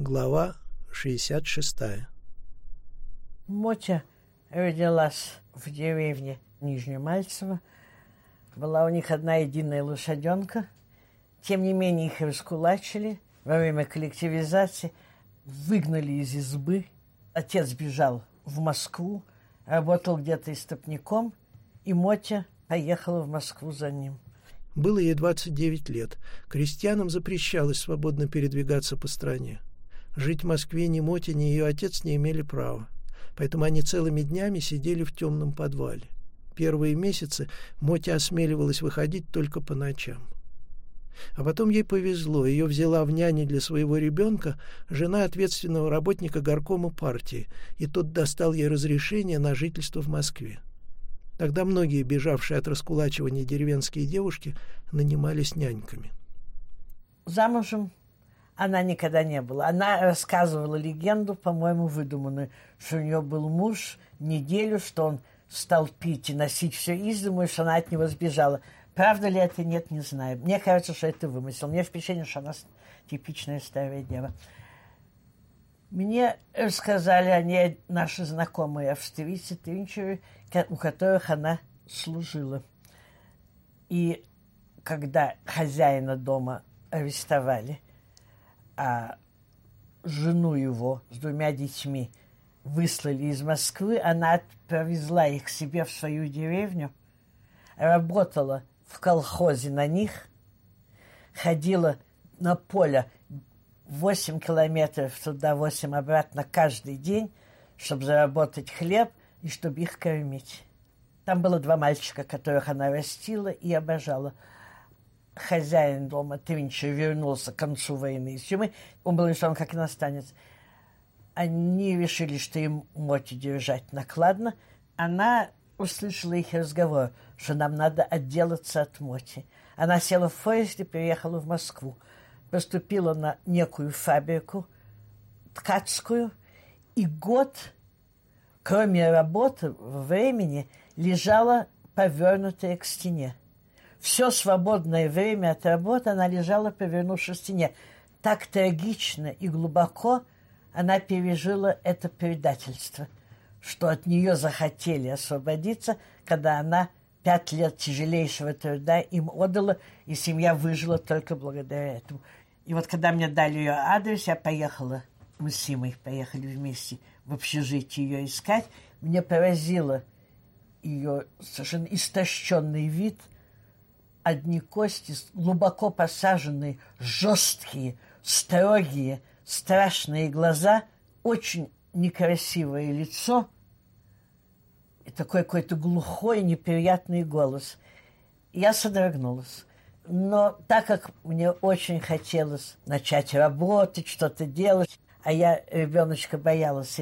Глава 66. Мотя родилась в деревне Нижнемальцево. Была у них одна единая лошаденка. Тем не менее их раскулачили во время коллективизации, выгнали из избы. Отец бежал в Москву, работал где-то истопником, и Мотя поехала в Москву за ним. Было ей 29 лет. Крестьянам запрещалось свободно передвигаться по стране. Жить в Москве ни Мотя, ни ее отец не имели права. Поэтому они целыми днями сидели в темном подвале. Первые месяцы Мотя осмеливалась выходить только по ночам. А потом ей повезло. Ее взяла в няне для своего ребенка жена ответственного работника горкома партии, и тот достал ей разрешение на жительство в Москве. Тогда многие, бежавшие от раскулачивания деревенские девушки, нанимались няньками. Замужем она никогда не была. Она рассказывала легенду, по-моему, выдуманную, что у нее был муж неделю, что он стал пить и носить все из дому, и что она от него сбежала. Правда ли это? Нет, не знаю. Мне кажется, что это вымысел. Мне впечатление, что она типичная старая дева. Мне рассказали о ней наши знакомые австрийцы, Тринчеры, у которых она служила. И когда хозяина дома арестовали, а жену его с двумя детьми выслали из Москвы, она повезла их себе в свою деревню, работала в колхозе на них, ходила на поле 8 километров туда, 8 обратно каждый день, чтобы заработать хлеб и чтобы их кормить. Там было два мальчика, которых она растила и обожала. Хозяин дома Тринча вернулся к концу войны из тюрьмы. Он был решен как иностранец. Они решили, что им Моти держать накладно. Она услышала их разговор, что нам надо отделаться от Моти. Она села в поезд и приехала в Москву. Поступила на некую фабрику ткацкую. И год кроме работы, времени, лежала повернутая к стене. Все свободное время от работы она лежала, повернувшись к стене. Так трагично и глубоко она пережила это предательство, что от нее захотели освободиться, когда она пять лет тяжелейшего труда им отдала, и семья выжила только благодаря этому. И вот когда мне дали ее адрес, я поехала, мы с Симой поехали вместе – в общежитии ее искать, мне поразило ее совершенно истощенный вид, одни кости, глубоко посаженные, жесткие, строгие, страшные глаза, очень некрасивое лицо и такой какой-то глухой, неприятный голос. Я содрогнулась. Но так как мне очень хотелось начать работать, что-то делать, а я ребеночка боялась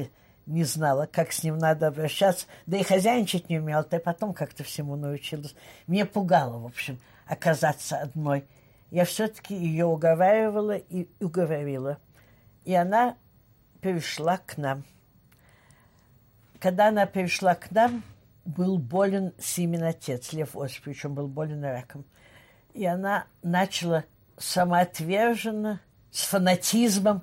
не знала, как с ним надо обращаться, да и хозяйничать не умела, то потом как-то всему научилась. Мне пугало, в общем, оказаться одной. Я все-таки ее уговаривала и уговорила. И она перешла к нам. Когда она перешла к нам, был болен Симин отец, Лев Осипович, он был болен раком. И она начала самоотверженно, с фанатизмом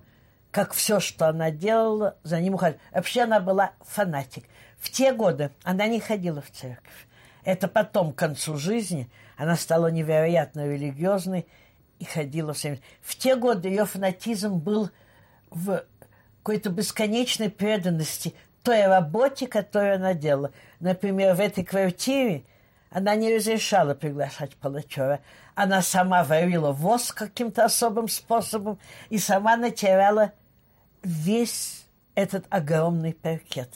как все, что она делала, за ним уходила. Вообще она была фанатик. В те годы она не ходила в церковь. Это потом, к концу жизни, она стала невероятно религиозной и ходила все время. В те годы ее фанатизм был в какой-то бесконечной преданности той работе, которую она делала. Например, в этой квартире она не разрешала приглашать палачера. Она сама варила воск каким-то особым способом и сама натирала весь этот огромный паркет.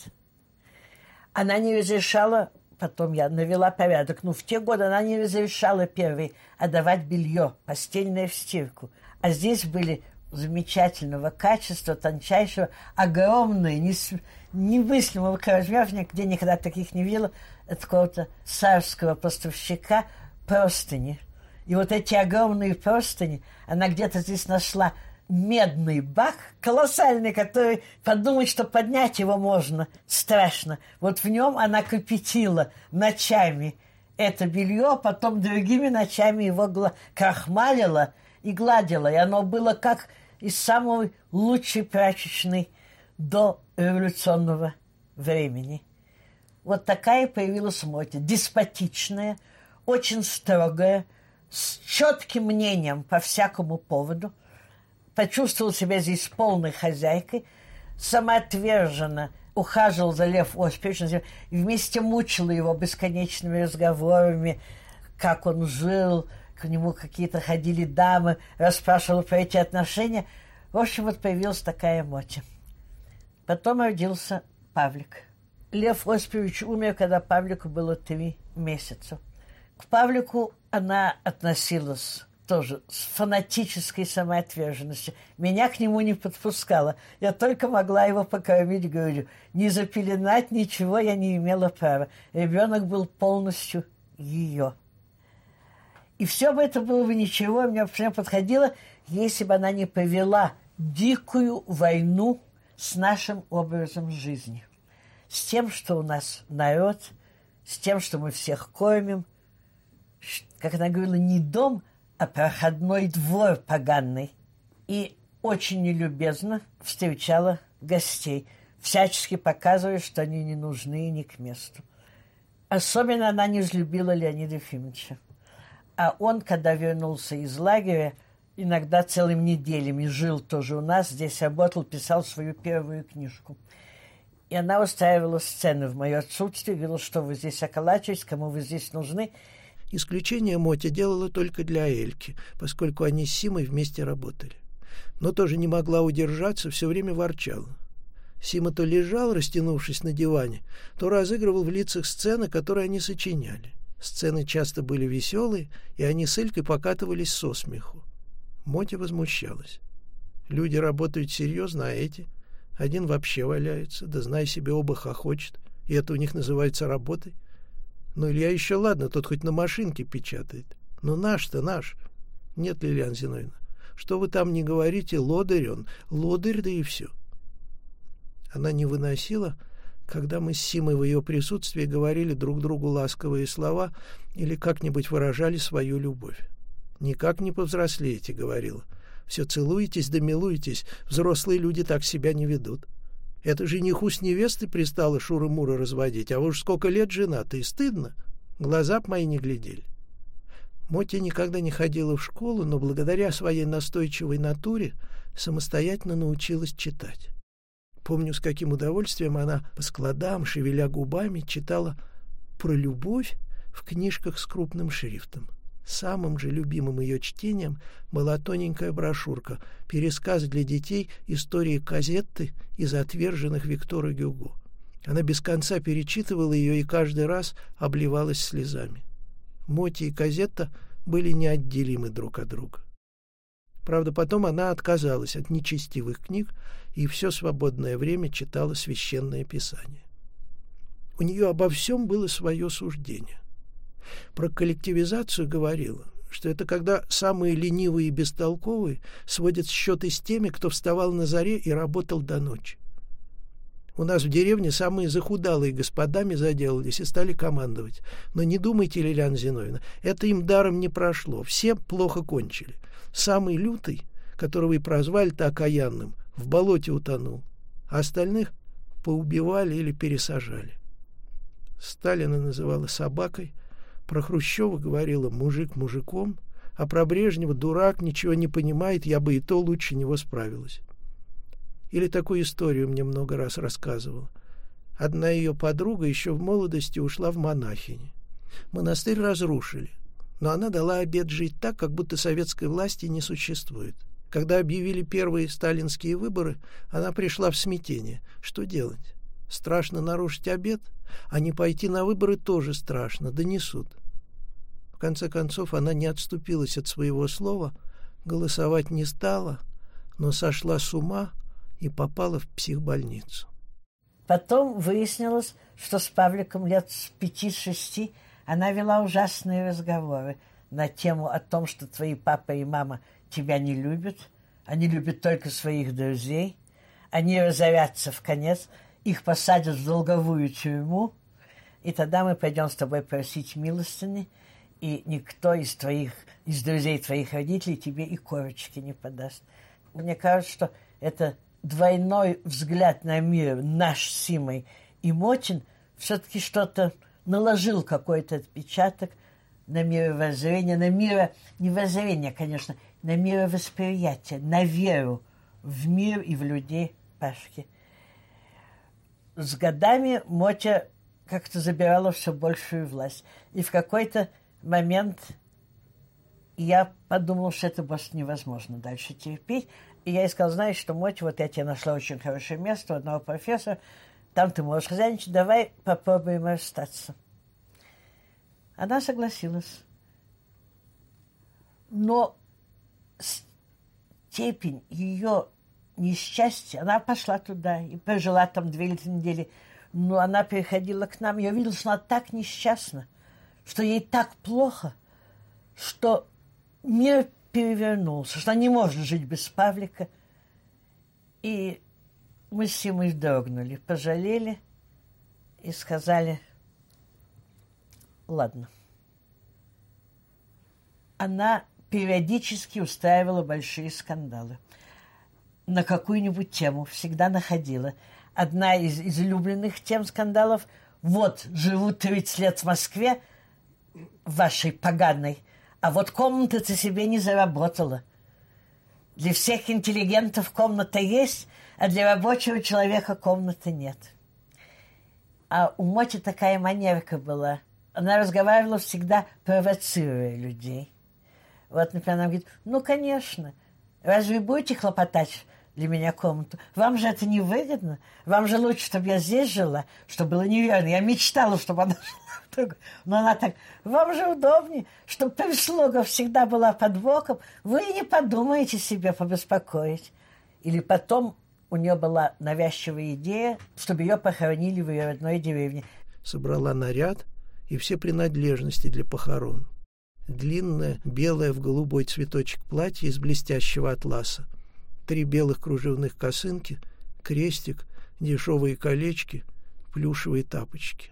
Она не разрешала, потом я навела порядок, но в те годы она не разрешала первой отдавать белье, постельное в стирку. А здесь были замечательного качества, тончайшего, огромные, нес, немыслимого размера, нигде никогда таких не видела, от какого-то царского поставщика простыни. И вот эти огромные простыни она где-то здесь нашла медный бак, колоссальный, который подумать, что поднять его можно, страшно. Вот в нем она кипятила ночами это белье, потом другими ночами его крахмалила и гладила. И оно было как из самой лучшей прачечной до революционного времени. Вот такая появилась Мотя, деспотичная, очень строгая, с четким мнением по всякому поводу. Почувствовал себя здесь полной хозяйкой, самоотверженно ухаживал за Лев Оспичем, и вместе мучила его бесконечными разговорами, как он жил, к нему какие-то ходили дамы, расспрашивал про эти отношения. В общем, вот появилась такая Мотя. Потом родился Павлик. Лев Оспевич умер, когда Павлику было три месяца. К Павлику она относилась тоже с фанатической самоотверженностью. Меня к нему не подпускала. Я только могла его покормить говорю, Не запеленать ничего я не имела права. Ребенок был полностью ее. И все бы это было бы ничего, мне прям подходило, если бы она не повела дикую войну с нашим образом жизни. С тем, что у нас народ, с тем, что мы всех кормим. Как она говорила, не дом, а проходной двор поганый. И очень нелюбезно встречала гостей, всячески показывая, что они не нужны и не к месту. Особенно она не взлюбила Леонида Ефимовича. А он, когда вернулся из лагеря, иногда целыми неделями жил тоже у нас, здесь работал, писал свою первую книжку. И она устраивала сцены в мое отсутствие, говорила, что вы здесь околачиваетесь, кому вы здесь нужны. Исключение Мотя делала только для Эльки, поскольку они с Симой вместе работали. Но тоже не могла удержаться, все время ворчала. Сима то лежал, растянувшись на диване, то разыгрывал в лицах сцены, которые они сочиняли. Сцены часто были веселые, и они с Элькой покатывались со смеху. Мотя возмущалась. Люди работают серьезно, а эти? Один вообще валяется, да знай себе, оба хохочет. И это у них называется работой. Ну, Илья еще ладно, тот хоть на машинке печатает. Но наш-то наш. Нет, Лилиан Зиновьевна, что вы там не говорите, лодырь он, лодырь, да и все. Она не выносила, когда мы с Симой в ее присутствии говорили друг другу ласковые слова или как-нибудь выражали свою любовь. «Никак не повзрослеете», — говорила. «Все целуетесь да милуетесь, взрослые люди так себя не ведут». Это жениху с невестой пристало Шура-Мура разводить, а уж сколько лет жена-то и стыдно. Глаза б мои не глядели. Мотя никогда не ходила в школу, но благодаря своей настойчивой натуре самостоятельно научилась читать. Помню, с каким удовольствием она по складам, шевеля губами, читала про любовь в книжках с крупным шрифтом. Самым же любимым ее чтением была тоненькая брошюрка «Пересказ для детей. Истории Казетты из отверженных Виктора Гюго». Она без конца перечитывала ее и каждый раз обливалась слезами. Моти и Казетта были неотделимы друг от друга. Правда, потом она отказалась от нечестивых книг и все свободное время читала священное писание. У нее обо всем было свое суждение. Про коллективизацию говорила, что это когда самые ленивые и бестолковые сводят счеты с теми, кто вставал на заре и работал до ночи. У нас в деревне самые захудалые господами заделались и стали командовать. Но не думайте, Лилиана Зиновьевна, это им даром не прошло. Все плохо кончили. Самый лютый, которого и прозвали-то окаянным, в болоте утонул, а остальных поубивали или пересажали. Сталина называла собакой, про Хрущева говорила «мужик мужиком», а про Брежнева «дурак, ничего не понимает, я бы и то лучше него справилась». Или такую историю мне много раз рассказывала. Одна ее подруга еще в молодости ушла в монахини. Монастырь разрушили, но она дала обед жить так, как будто советской власти не существует. Когда объявили первые сталинские выборы, она пришла в смятение. Что делать? Страшно нарушить обед, а не пойти на выборы тоже страшно, донесут конце концов, она не отступилась от своего слова, голосовать не стала, но сошла с ума и попала в психбольницу. Потом выяснилось, что с Павликом лет с пяти-шести она вела ужасные разговоры на тему о том, что твои папа и мама тебя не любят, они любят только своих друзей, они разорятся в конец, их посадят в долговую тюрьму, и тогда мы пойдем с тобой просить милостыни, и никто из твоих, из друзей твоих родителей тебе и корочки не подаст. мне кажется, что это двойной взгляд на мир наш Симой и Мотин все-таки что-то наложил какой-то отпечаток на мировоззрение, на миро... Не воззрение, конечно, на мировосприятие, на веру в мир и в людей Пашки. С годами Мотя как-то забирала все большую власть. И в какой-то момент я подумала, что это просто невозможно дальше терпеть. И я ей сказала, знаешь, что, Мотя, вот я тебе нашла очень хорошее место у одного профессора, там ты можешь хозяйничать, давай попробуем остаться. Она согласилась. Но степень ее несчастья, она пошла туда и прожила там две или три недели. Но она приходила к нам, я видела, что она так несчастна, что ей так плохо, что мир перевернулся, что не можно жить без Павлика. И мы с Симой дрогнули, пожалели и сказали, ладно. Она периодически устраивала большие скандалы. На какую-нибудь тему всегда находила. Одна из излюбленных тем скандалов – вот, живу 30 лет в Москве, вашей поганой, а вот комната-то себе не заработала. Для всех интеллигентов комната есть, а для рабочего человека комнаты нет. А у Моти такая манерка была. Она разговаривала всегда, провоцируя людей. Вот, например, она говорит, ну, конечно, разве будете хлопотать для меня комнату? Вам же это не выгодно. Вам же лучше, чтобы я здесь жила, чтобы было неверно. Я мечтала, чтобы она жила Но она так, вам же удобнее, чтобы прислуга всегда была под боком. Вы не подумаете себе побеспокоить. Или потом у нее была навязчивая идея, чтобы ее похоронили в ее родной деревне. Собрала наряд и все принадлежности для похорон. Длинное, белое в голубой цветочек платье из блестящего атласа, три белых кружевных косынки, крестик, дешевые колечки, плюшевые тапочки.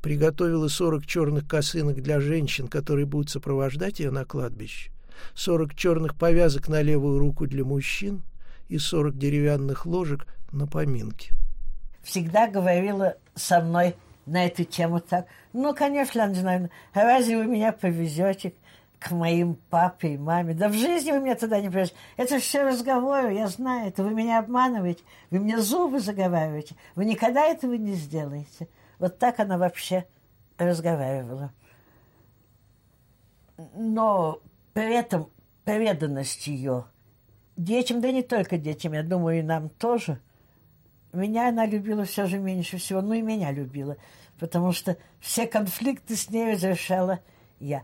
Приготовила сорок черных косынок для женщин, которые будут сопровождать ее на кладбище, сорок черных повязок на левую руку для мужчин, и сорок деревянных ложек на поминки. Всегда говорила со мной на эту тему так. Ну, конечно, Антоновна, разве вы меня повезете к моим папе и маме? Да в жизни вы меня туда не повезете. Это все разговоры, я знаю это. Вы меня обманываете, вы мне зубы заговариваете. Вы никогда этого не сделаете. Вот так она вообще разговаривала. Но при этом преданность ее детям, да не только детям, я думаю, и нам тоже. Меня она любила все же меньше всего, ну и меня любила, потому что все конфликты с ней разрешала я.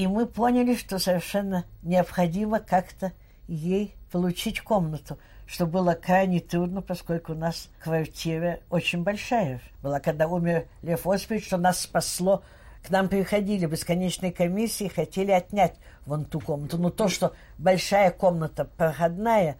И мы поняли, что совершенно необходимо как-то ей получить комнату, что было крайне трудно, поскольку у нас квартира очень большая была. Когда умер Лев Осипович, что нас спасло к нам приходили бесконечные комиссии, хотели отнять вон ту комнату. Но то, что большая комната проходная,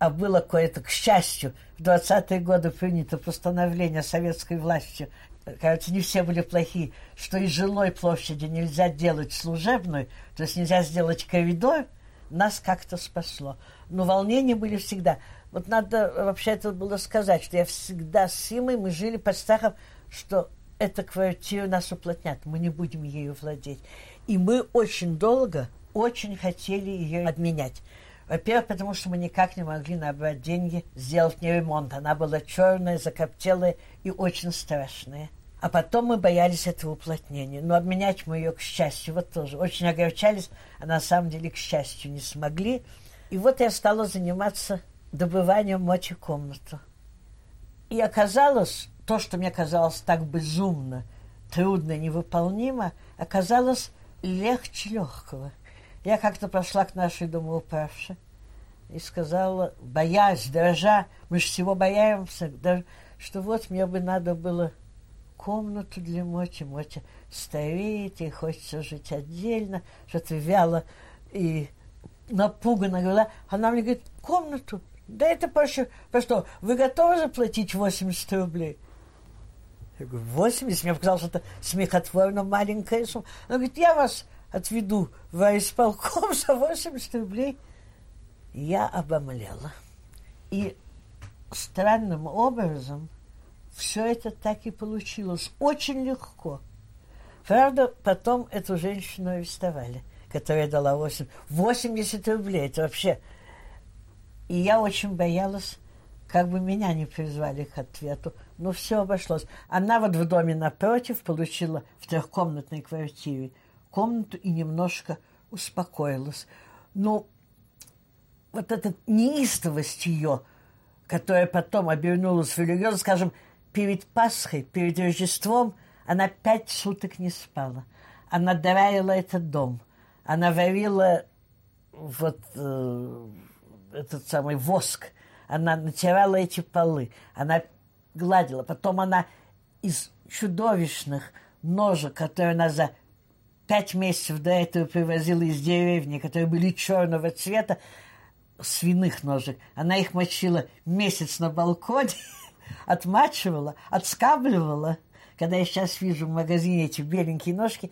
а было кое-то, к счастью, в 20-е годы принято постановление советской властью, кажется, не все были плохие, что из жилой площади нельзя делать служебную, то есть нельзя сделать коридор, нас как-то спасло. Но волнения были всегда. Вот надо вообще это было сказать, что я всегда с Симой, мы жили под страхом, что эта квартира нас уплотнят, мы не будем ею владеть. И мы очень долго, очень хотели ее обменять. Во-первых, потому что мы никак не могли набрать деньги, сделать не ремонт. Она была черная, закоптелая и очень страшная. А потом мы боялись этого уплотнения. Но обменять мы ее, к счастью, вот тоже. Очень огорчались, а на самом деле, к счастью, не смогли. И вот я стала заниматься добыванием мочи комнату. И оказалось, то, что мне казалось так безумно, трудно, невыполнимо, оказалось легче легкого. Я как-то пошла к нашей домоуправше и сказала, боясь, дрожа, мы же всего бояемся, что вот мне бы надо было комнату для Моти. Мотя стареет, ей хочется жить отдельно, что-то вяло и напуганно говорила. Она мне говорит, комнату? Да это по что, вы готовы заплатить 80 рублей? Я говорю, 80? Мне показалось, это смехотворно маленькая сумма. Она говорит, я вас отведу в исполком за 80 рублей. Я обомлела. И странным образом все это так и получилось. Очень легко. Правда, потом эту женщину арестовали, которая дала 8, 80 рублей. Это вообще... И я очень боялась, как бы меня не призвали к ответу. Но все обошлось. Она вот в доме напротив получила в трехкомнатной квартире комнату и немножко успокоилась. Но вот эта неистовость ее, которая потом обернулась в религиозность, скажем, перед Пасхой, перед Рождеством она пять суток не спала. Она драила этот дом. Она варила вот э, этот самый воск. Она натирала эти полы. Она гладила. Потом она из чудовищных ножек, которые она за пять месяцев до этого привозила из деревни, которые были черного цвета, свиных ножек. Она их мочила месяц на балконе отмачивала, отскабливала. Когда я сейчас вижу в магазине эти беленькие ножки,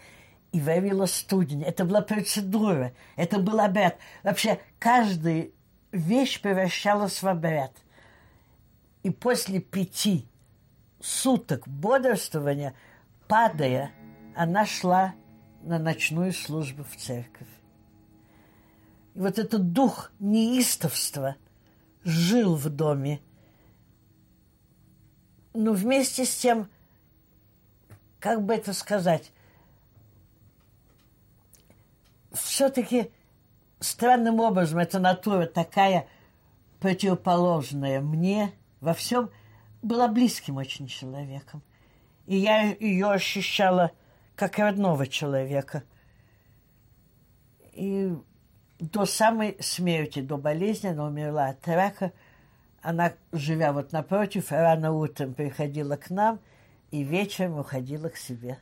и варила студень. Это была процедура, это был обряд. Вообще, каждая вещь превращалась в обряд. И после пяти суток бодрствования, падая, она шла на ночную службу в церковь. И вот этот дух неистовства жил в доме – но вместе с тем, как бы это сказать, все-таки странным образом эта натура такая противоположная мне во всем была близким очень человеком. И я ее ощущала как родного человека. И до самой смерти, до болезни она умерла от рака – она, живя вот напротив, рано утром приходила к нам и вечером уходила к себе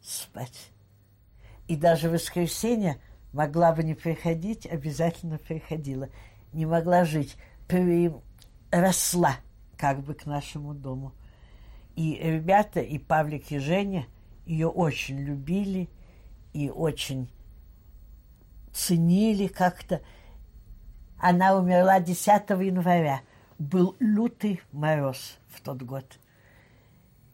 спать. И даже в воскресенье могла бы не приходить, обязательно приходила. Не могла жить, при... росла как бы к нашему дому. И ребята, и Павлик, и Женя ее очень любили и очень ценили как-то. Она умерла 10 января – был лютый мороз в тот год.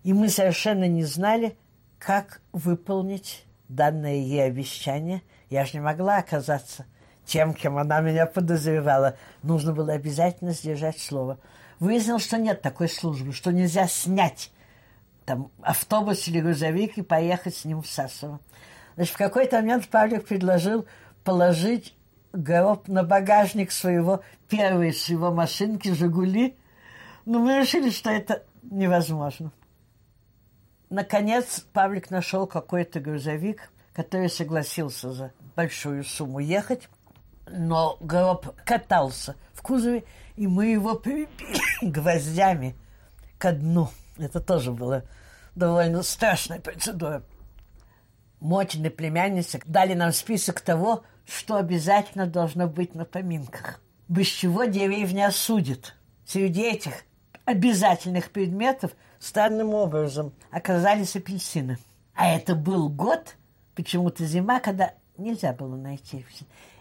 И мы совершенно не знали, как выполнить данное ей обещание. Я же не могла оказаться тем, кем она меня подозревала. Нужно было обязательно сдержать слово. Выяснилось, что нет такой службы, что нельзя снять там автобус или грузовик и поехать с ним в Сасово. Значит, в какой-то момент Павлик предложил положить гроб на багажник своего первой с его машинки «Жигули». Но мы решили, что это невозможно. Наконец Павлик нашел какой-то грузовик, который согласился за большую сумму ехать, но гроб катался в кузове, и мы его прибили гвоздями ко дну. Это тоже было довольно страшная процедура. Мотины племянницы дали нам список того, что обязательно должно быть на поминках. Без чего деревня осудит. Среди этих обязательных предметов странным образом оказались апельсины. А это был год, почему-то зима, когда нельзя было найти.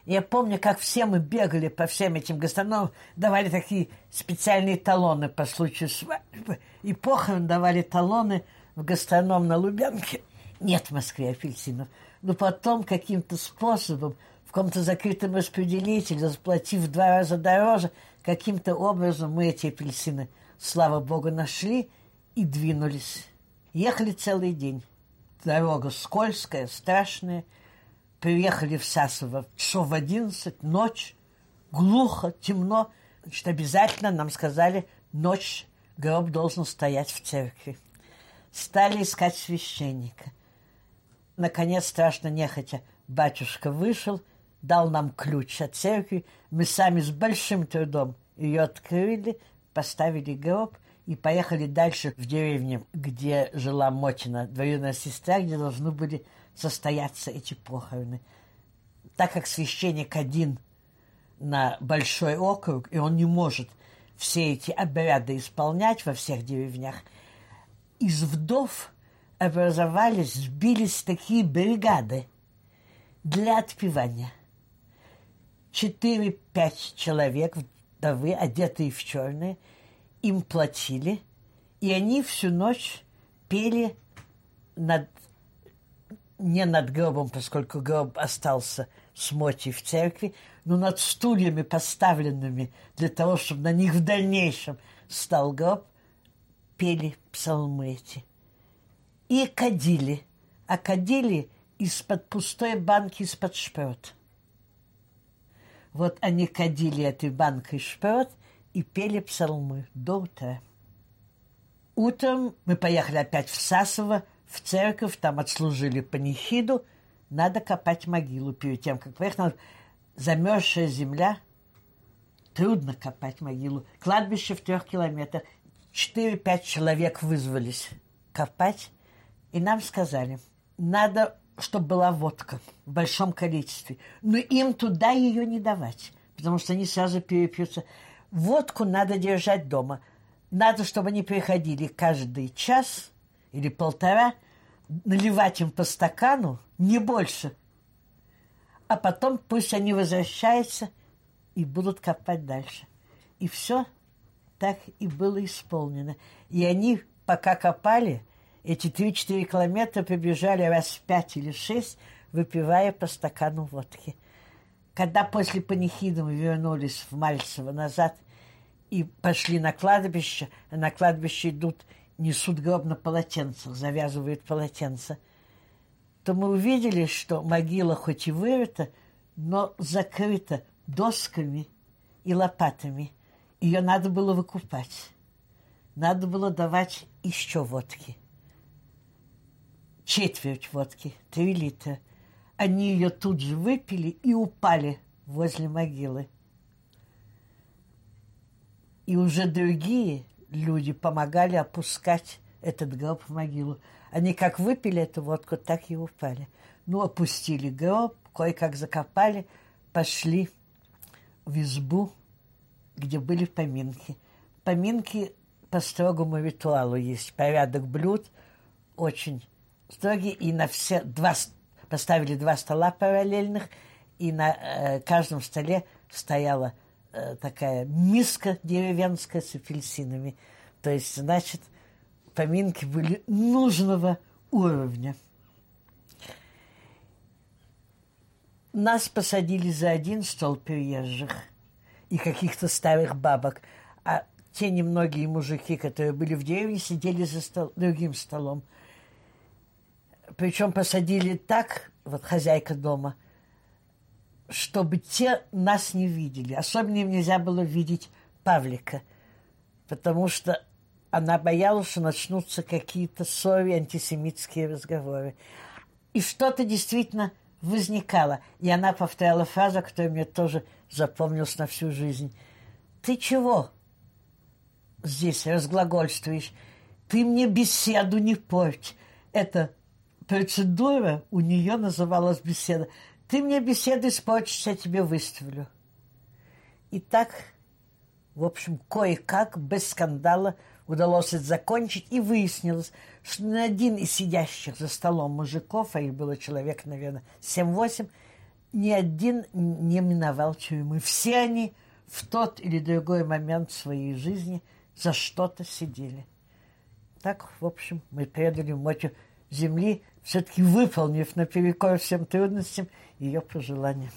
Я помню, как все мы бегали по всем этим гастрономам, давали такие специальные талоны по случаю свадьбы. И похорон давали талоны в гастроном на Лубянке. Нет в Москве апельсинов. Но потом каким-то способом в каком-то закрытом распределителе, заплатив в два раза дороже, каким-то образом мы эти апельсины, слава богу, нашли и двинулись. Ехали целый день. Дорога скользкая, страшная. Приехали в Сасово часов в одиннадцать, ночь, глухо, темно. Значит, обязательно нам сказали, ночь гроб должен стоять в церкви. Стали искать священника. Наконец, страшно нехотя, батюшка вышел – дал нам ключ от церкви. Мы сами с большим трудом ее открыли, поставили гроб и поехали дальше в деревню, где жила Мотина, двоюродная сестра, где должны были состояться эти похороны. Так как священник один на большой округ, и он не может все эти обряды исполнять во всех деревнях, из вдов образовались, сбились такие бригады для отпевания. Четыре-пять человек, вдовы, одетые в черное, им платили, и они всю ночь пели над, не над гробом, поскольку гроб остался с Моти в церкви, но над стульями, поставленными для того, чтобы на них в дальнейшем стал гроб, пели псалмы эти. И кадили. А кадили из-под пустой банки, из-под шпрот. Вот они кадили этой банкой шпрот и пели псалмы до утра. Утром мы поехали опять в Сасово, в церковь, там отслужили панихиду. Надо копать могилу перед тем, как поехать. Замерзшая земля. Трудно копать могилу. Кладбище в трех километрах. Четыре-пять человек вызвались копать. И нам сказали, надо, чтобы была водка в большом количестве. Но им туда ее не давать, потому что они сразу перепьются. Водку надо держать дома – надо, чтобы они приходили каждый час или полтора, наливать им по стакану, не больше. А потом пусть они возвращаются и будут копать дальше. И все так и было исполнено. И они, пока копали, эти 3-4 километра побежали раз в пять или шесть, выпивая по стакану водки. Когда после панихиды мы вернулись в Мальцево назад – и пошли на кладбище, на кладбище идут, несут гроб на полотенцах, завязывают полотенца, то мы увидели, что могила хоть и вырыта, но закрыта досками и лопатами. Ее надо было выкупать. Надо было давать еще водки. Четверть водки, три литра. Они ее тут же выпили и упали возле могилы. И уже другие люди помогали опускать этот гроб в могилу. Они как выпили эту водку, так и упали. Ну, опустили гроб, кое-как закопали, пошли в избу, где были поминки. Поминки по строгому ритуалу есть. Порядок блюд очень строгий. И на все два, поставили два стола параллельных, и на э, каждом столе стояла Э, такая миска деревенская с апельсинами. То есть, значит, поминки были нужного уровня. Нас посадили за один стол приезжих и каких-то старых бабок, а те немногие мужики, которые были в деревне, сидели за стол, другим столом. Причем посадили так, вот хозяйка дома – чтобы те нас не видели. Особенно им нельзя было видеть Павлика, потому что она боялась, что начнутся какие-то ссоры, антисемитские разговоры. И что-то действительно возникало. И она повторяла фразу, которая мне тоже запомнилась на всю жизнь. «Ты чего здесь разглагольствуешь? Ты мне беседу не порть». Это процедура у нее называлась беседа. Ты мне беседы испортишь, я тебе выставлю. И так, в общем, кое-как, без скандала, удалось это закончить, и выяснилось, что ни один из сидящих за столом мужиков, а их было человек, наверное, 7-8, ни один не миновал тюрьмы. Все они в тот или другой момент своей жизни за что-то сидели. Так, в общем, мы предали Мотю земли, все-таки выполнив наперекор всем трудностям ее пожелания.